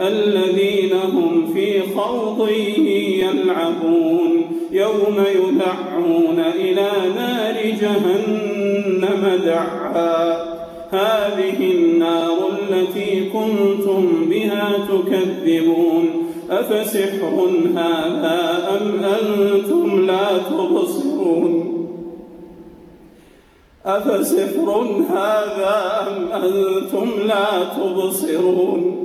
الذين هم في خوض يلعبون يوم يدعون إلى نار جهنم دعا. هذه النار التي كنتم بها تكذبون. أفسحر هذا أم أنتم لا تبصرون؟ أفسحر هذا أم أنتم لا تبصرون؟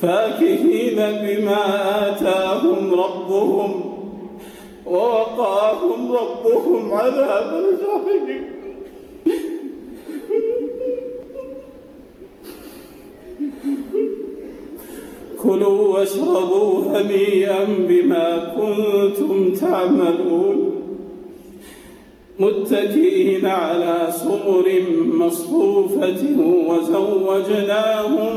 فاكهين بما آتاهم ربهم ووقاهم ربهم عذاب الجحيم. كلوا واشربوا هنيئا بما كنتم تعملون. متكئين على سمر مصفوفة وزوجناهم